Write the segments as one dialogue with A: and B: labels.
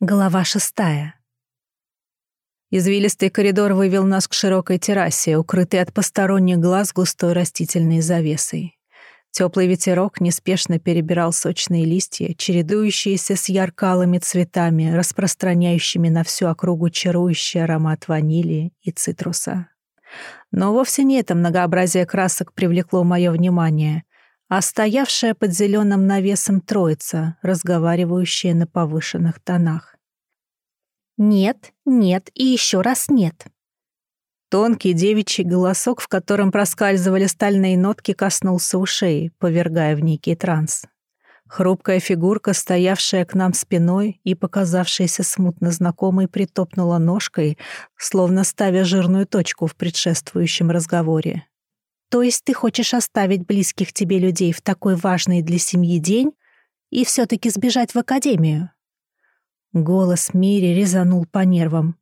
A: Глава шестая. Извилистый коридор вывел нас к широкой террасе, укрытой от посторонних глаз густой растительной завесой. Теплый ветерок неспешно перебирал сочные листья, чередующиеся с яркалыми цветами, распространяющими на всю округу чарующий аромат ванили и цитруса. Но вовсе не это многообразие красок привлекло мое внимание — а стоявшая под зеленым навесом троица, разговаривающая на повышенных тонах. «Нет, нет и еще раз нет». Тонкий девичий голосок, в котором проскальзывали стальные нотки, коснулся ушей, повергая в некий транс. Хрупкая фигурка, стоявшая к нам спиной и показавшаяся смутно знакомой, притопнула ножкой, словно ставя жирную точку в предшествующем разговоре. То есть ты хочешь оставить близких тебе людей в такой важный для семьи день и все-таки сбежать в академию?» Голос Мири резанул по нервам,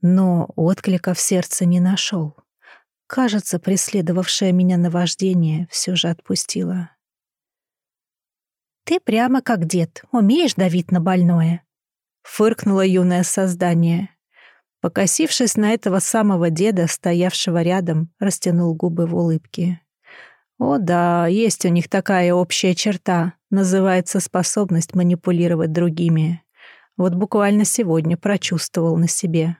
A: но отклика в сердце не нашел. Кажется, преследовавшее меня наваждение все же отпустило. «Ты прямо как дед, умеешь давить на больное?» — фыркнуло юное создание. Покосившись на этого самого деда, стоявшего рядом, растянул губы в улыбке. О да, есть у них такая общая черта, называется способность манипулировать другими. Вот буквально сегодня прочувствовал на себе.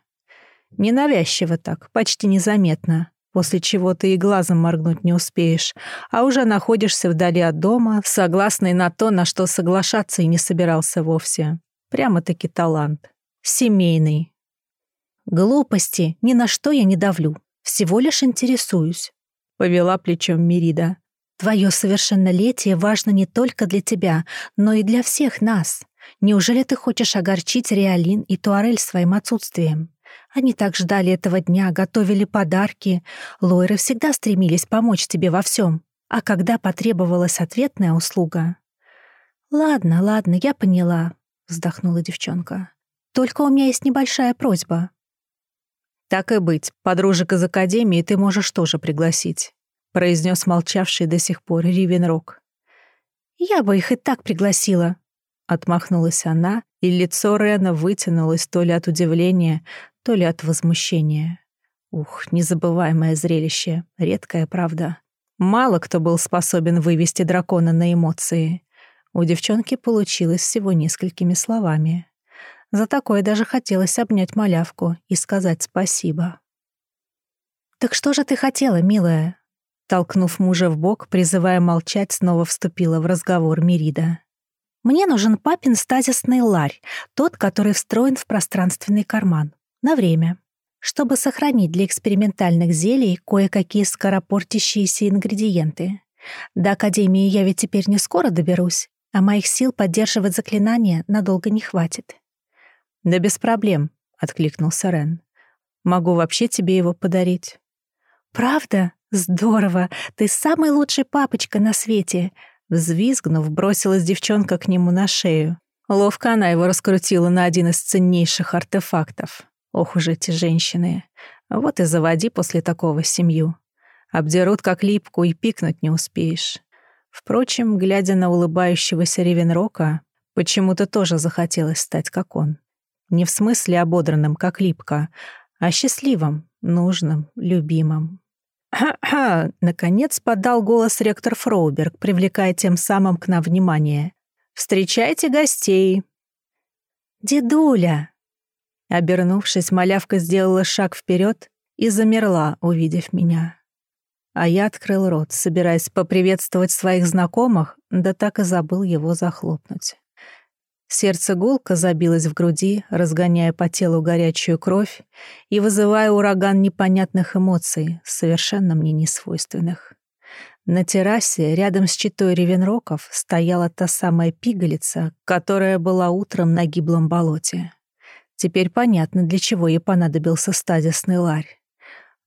A: Ненавязчиво так, почти незаметно, после чего ты и глазом моргнуть не успеешь, а уже находишься вдали от дома, согласный на то, на что соглашаться и не собирался вовсе. Прямо-таки талант. Семейный, «Глупости, ни на что я не давлю. Всего лишь интересуюсь», — повела плечом Мирида. «Твое совершеннолетие важно не только для тебя, но и для всех нас. Неужели ты хочешь огорчить Реалин и Туарель своим отсутствием? Они так ждали этого дня, готовили подарки. Лойры всегда стремились помочь тебе во всем. А когда потребовалась ответная услуга...» «Ладно, ладно, я поняла», — вздохнула девчонка. «Только у меня есть небольшая просьба.
B: «Так и быть, подружек из Академии ты можешь тоже пригласить», произнес молчавший до сих пор Ривенрок.
A: «Я бы их и так пригласила», — отмахнулась она, и лицо Рена вытянулось то ли от удивления, то ли от возмущения. Ух, незабываемое зрелище, редкая правда. Мало кто был способен вывести дракона на эмоции. У девчонки получилось всего несколькими словами. За такое даже хотелось обнять малявку и сказать спасибо. «Так что же ты хотела, милая?» Толкнув мужа в бок, призывая молчать, снова вступила в разговор Мирида. «Мне нужен папин стазисный ларь, тот, который встроен в пространственный карман. На время. Чтобы сохранить для экспериментальных зелий кое-какие скоропортящиеся ингредиенты. До Академии я ведь теперь не скоро доберусь, а моих сил поддерживать заклинания надолго не хватит.
B: «Да без проблем», — откликнулся Рен. «Могу вообще тебе его подарить».
A: «Правда? Здорово! Ты самый лучший папочка на свете!» Взвизгнув, бросилась девчонка к нему на шею.
B: Ловко она его раскрутила на один из ценнейших артефактов. Ох уж эти женщины. Вот и заводи после такого семью. Обдерут как липку и пикнуть не успеешь. Впрочем, глядя на улыбающегося Ревенрока, почему-то тоже захотелось стать как он. Не в смысле ободранным, как липка, а счастливым, нужным, любимым. «Ха-ха!» — наконец подал голос ректор Фроуберг, привлекая тем самым к нам внимание. «Встречайте гостей!»
A: «Дедуля!»
B: Обернувшись, малявка сделала шаг вперед и замерла, увидев меня. А я открыл рот, собираясь поприветствовать своих знакомых, да так и забыл его захлопнуть. Сердце гулко забилось в груди, разгоняя по телу горячую кровь и вызывая ураган непонятных эмоций, совершенно мне несвойственных. На террасе рядом с читой Ревенроков стояла та самая пигалица, которая была утром на гиблом болоте. Теперь понятно, для чего ей понадобился стазисный ларь.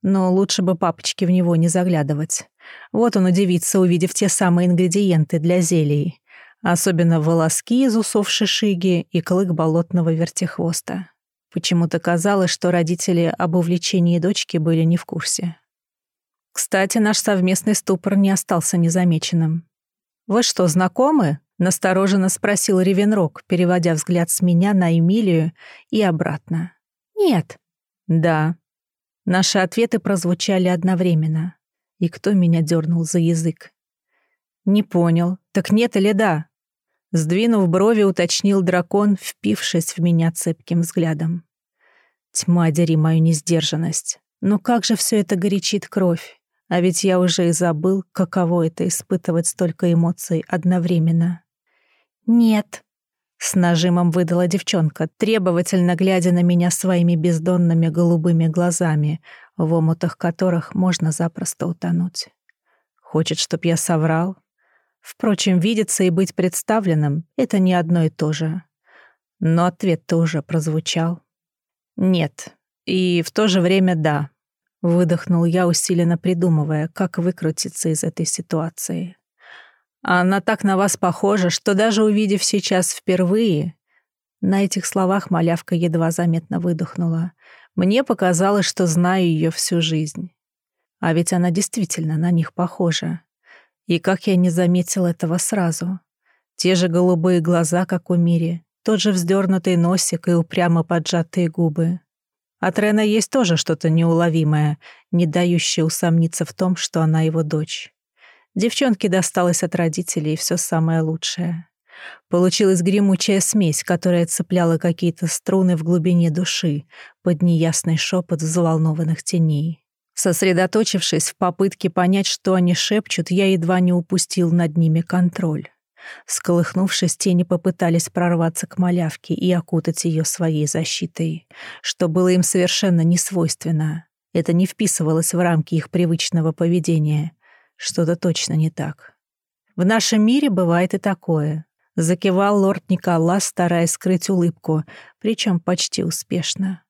B: Но лучше бы папочке в него не заглядывать. Вот он удивится, увидев те самые ингредиенты для зелий особенно волоски из усов шишиги и клык болотного вертихвоста. Почему-то казалось, что родители об увлечении дочки были не в курсе. Кстати, наш совместный ступор не остался незамеченным. «Вы что, знакомы?»
A: — Настороженно спросил Ревенрог, переводя взгляд с меня на Эмилию и обратно.
B: «Нет».
A: «Да». Наши ответы прозвучали одновременно. И кто меня дернул за язык? «Не понял. Так нет или да?» Сдвинув брови, уточнил дракон, впившись в меня цепким взглядом. Тьма, дери мою несдержанность. Но как же все это горячит кровь? А ведь я уже и забыл, каково это испытывать столько эмоций одновременно.
B: «Нет», —
A: с нажимом выдала девчонка, требовательно глядя на меня своими бездонными голубыми глазами, в омутах которых можно запросто утонуть. Хочет, чтоб я соврал? Впрочем, видеться и быть представленным — это не одно и то же. Но ответ-то уже прозвучал. «Нет. И в то же время да», — выдохнул я, усиленно придумывая, как выкрутиться из этой ситуации. «Она так на вас похожа, что даже увидев сейчас впервые...» На этих словах малявка едва заметно выдохнула. Мне показалось, что знаю ее всю жизнь. А ведь она действительно на них похожа. И как я не заметил этого сразу. Те же голубые глаза, как у Мири, тот же вздернутый носик и упрямо поджатые губы. От Рена есть тоже что-то неуловимое, не дающее усомниться в том, что она его дочь. Девчонке досталось от родителей все самое лучшее. Получилась гремучая смесь, которая цепляла какие-то струны в глубине души под неясный шепот взволнованных теней. Сосредоточившись в попытке понять, что они шепчут, я едва не упустил над ними контроль. Сколыхнувшись, тени попытались прорваться к малявке и окутать ее своей защитой, что было им совершенно не свойственно. Это не вписывалось в рамки их привычного поведения. Что-то точно не так. В нашем мире бывает и такое. Закивал лорд Николас, стараясь скрыть улыбку, причем почти успешно.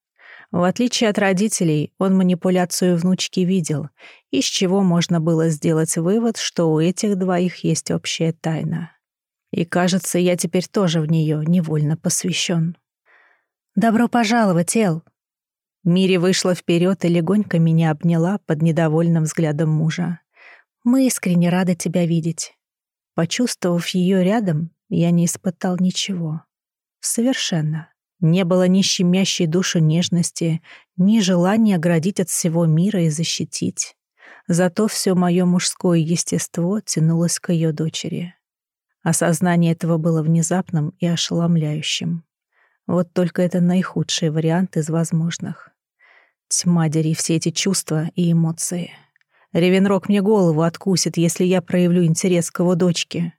A: В отличие от родителей, он манипуляцию внучки видел, из чего можно было сделать вывод, что у этих двоих есть общая тайна. И, кажется, я теперь тоже в нее невольно посвящен.
B: «Добро пожаловать, Эл!»
A: Мири вышла вперед и легонько меня обняла под недовольным взглядом мужа.
B: «Мы искренне рады тебя видеть».
A: Почувствовав ее рядом, я не испытал ничего. Совершенно. Не было ни щемящей душу нежности, ни желания оградить от всего мира и защитить. Зато все мое мужское естество тянулось к ее дочери. Осознание этого было внезапным и ошеломляющим. Вот только это наихудший вариант из возможных. Тьма дери все эти чувства и эмоции. Ревенрог мне голову откусит, если я проявлю интерес к его дочке.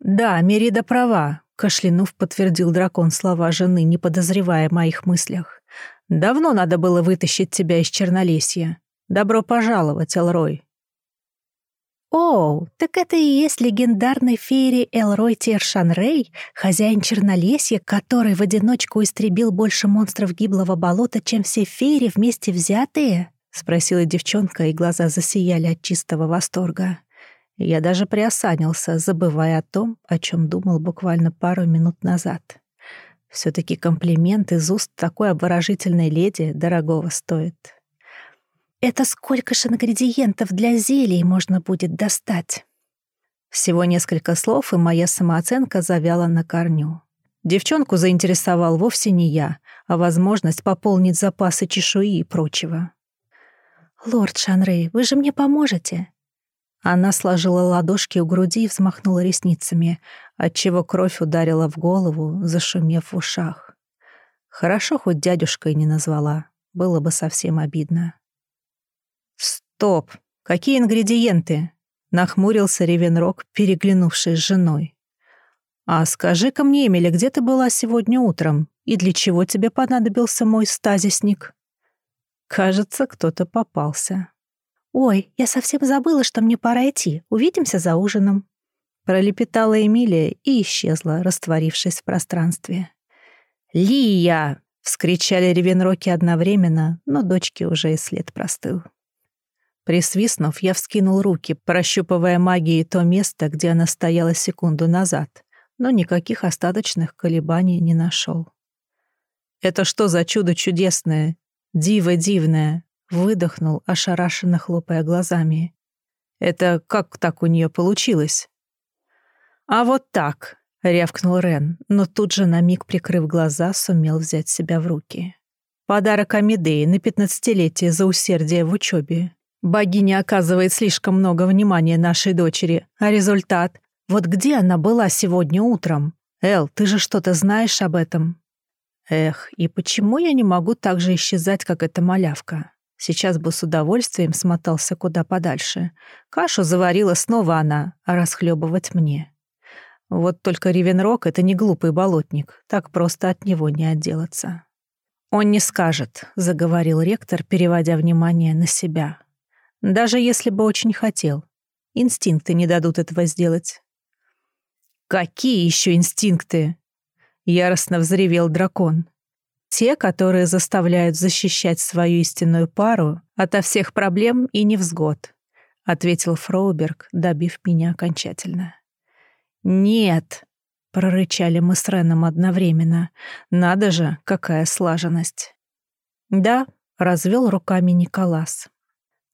A: «Да, Мерида права», — кашлянув подтвердил дракон слова жены, не подозревая о моих мыслях. «Давно надо было вытащить тебя из Чернолесья. Добро пожаловать, Элрой».
B: «Оу, так это и есть легендарный феери Элрой Тершанрей, хозяин Чернолесья, который в одиночку истребил больше монстров гиблого болота, чем все феери вместе взятые?» — спросила девчонка, и глаза засияли от чистого восторга. Я даже приосанился, забывая о том, о чем думал буквально пару минут назад. все таки комплимент из уст такой обворожительной леди дорогого стоит. Это сколько же ингредиентов для зелий можно будет достать? Всего несколько слов, и моя самооценка завяла на корню. Девчонку заинтересовал вовсе не я, а возможность пополнить запасы чешуи и прочего. «Лорд Шанрей, вы же мне поможете?» Она сложила ладошки у груди и взмахнула ресницами, отчего кровь ударила в голову, зашумев в ушах. Хорошо, хоть дядюшкой не назвала, было бы совсем обидно.
A: «Стоп! Какие ингредиенты?» — нахмурился Ревенрог, переглянувшись с женой. «А скажи-ка мне, Эмили, где ты была сегодня утром? И для чего тебе понадобился мой стазисник?» Кажется, кто-то попался.
B: «Ой, я совсем забыла, что мне пора идти. Увидимся за ужином».
A: Пролепетала Эмилия и исчезла, растворившись в пространстве. «Лия!» — вскричали ревенроки одновременно, но дочке уже и след простыл. Присвистнув, я вскинул руки, прощупывая магией то место, где она стояла секунду назад, но никаких остаточных колебаний не нашел. «Это что за чудо чудесное? Диво дивное!» — выдохнул, ошарашенно хлопая глазами. «Это как так у нее получилось?» «А вот так», — рявкнул Рен, но тут же на миг, прикрыв глаза, сумел взять себя в руки. «Подарок Амидеи на пятнадцатилетие за усердие в учебе. Богиня оказывает слишком много внимания нашей дочери, а результат... Вот где она была сегодня утром? Эл, ты же что-то знаешь об этом?» Эх, и почему я не могу так же исчезать, как эта малявка? Сейчас бы с удовольствием смотался куда подальше. Кашу заварила снова она, а расхлебывать мне. Вот только Ривенрок — это не глупый болотник, так просто от него не отделаться. «Он не скажет», — заговорил ректор, переводя внимание на себя. «Даже если бы очень хотел. Инстинкты не дадут этого сделать». «Какие еще инстинкты?» — яростно взревел дракон. Те, которые заставляют защищать свою истинную пару ото всех проблем и невзгод, ответил Фроуберг, добив меня окончательно. Нет, прорычали мы с Реном одновременно. Надо же, какая слаженность. Да, развел руками Николас.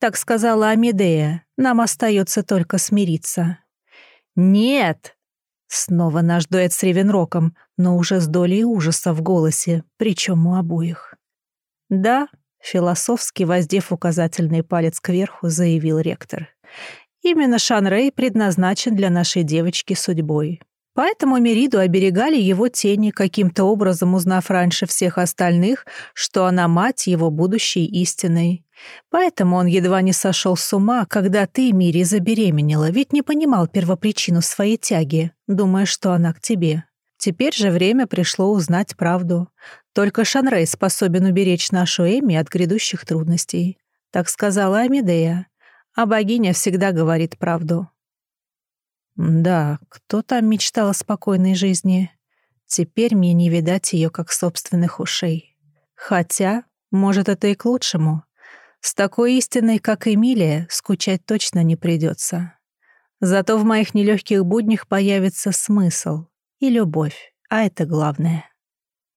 A: Так сказала Амидея, нам остается только смириться. Нет, Снова наш дуэт с Ревенроком, но уже с долей ужаса в голосе, причем у обоих. «Да», — философски воздев указательный палец кверху, заявил ректор. «Именно Шанрей предназначен для нашей девочки судьбой. Поэтому Мериду оберегали его тени, каким-то образом узнав раньше всех остальных, что она мать его будущей истиной. Поэтому он едва не сошел с ума, когда ты, Мири, забеременела, ведь не понимал первопричину своей тяги, думая, что она к тебе. Теперь же время пришло узнать правду. Только Шанрей способен уберечь нашу Эми от грядущих трудностей. Так сказала Амидея. А богиня всегда говорит правду. Да, кто там мечтал о спокойной жизни? Теперь мне не видать ее как собственных ушей. Хотя, может, это и к лучшему. С такой истиной, как Эмилия, скучать точно не придется. Зато в моих нелегких буднях появится смысл и любовь, а это главное.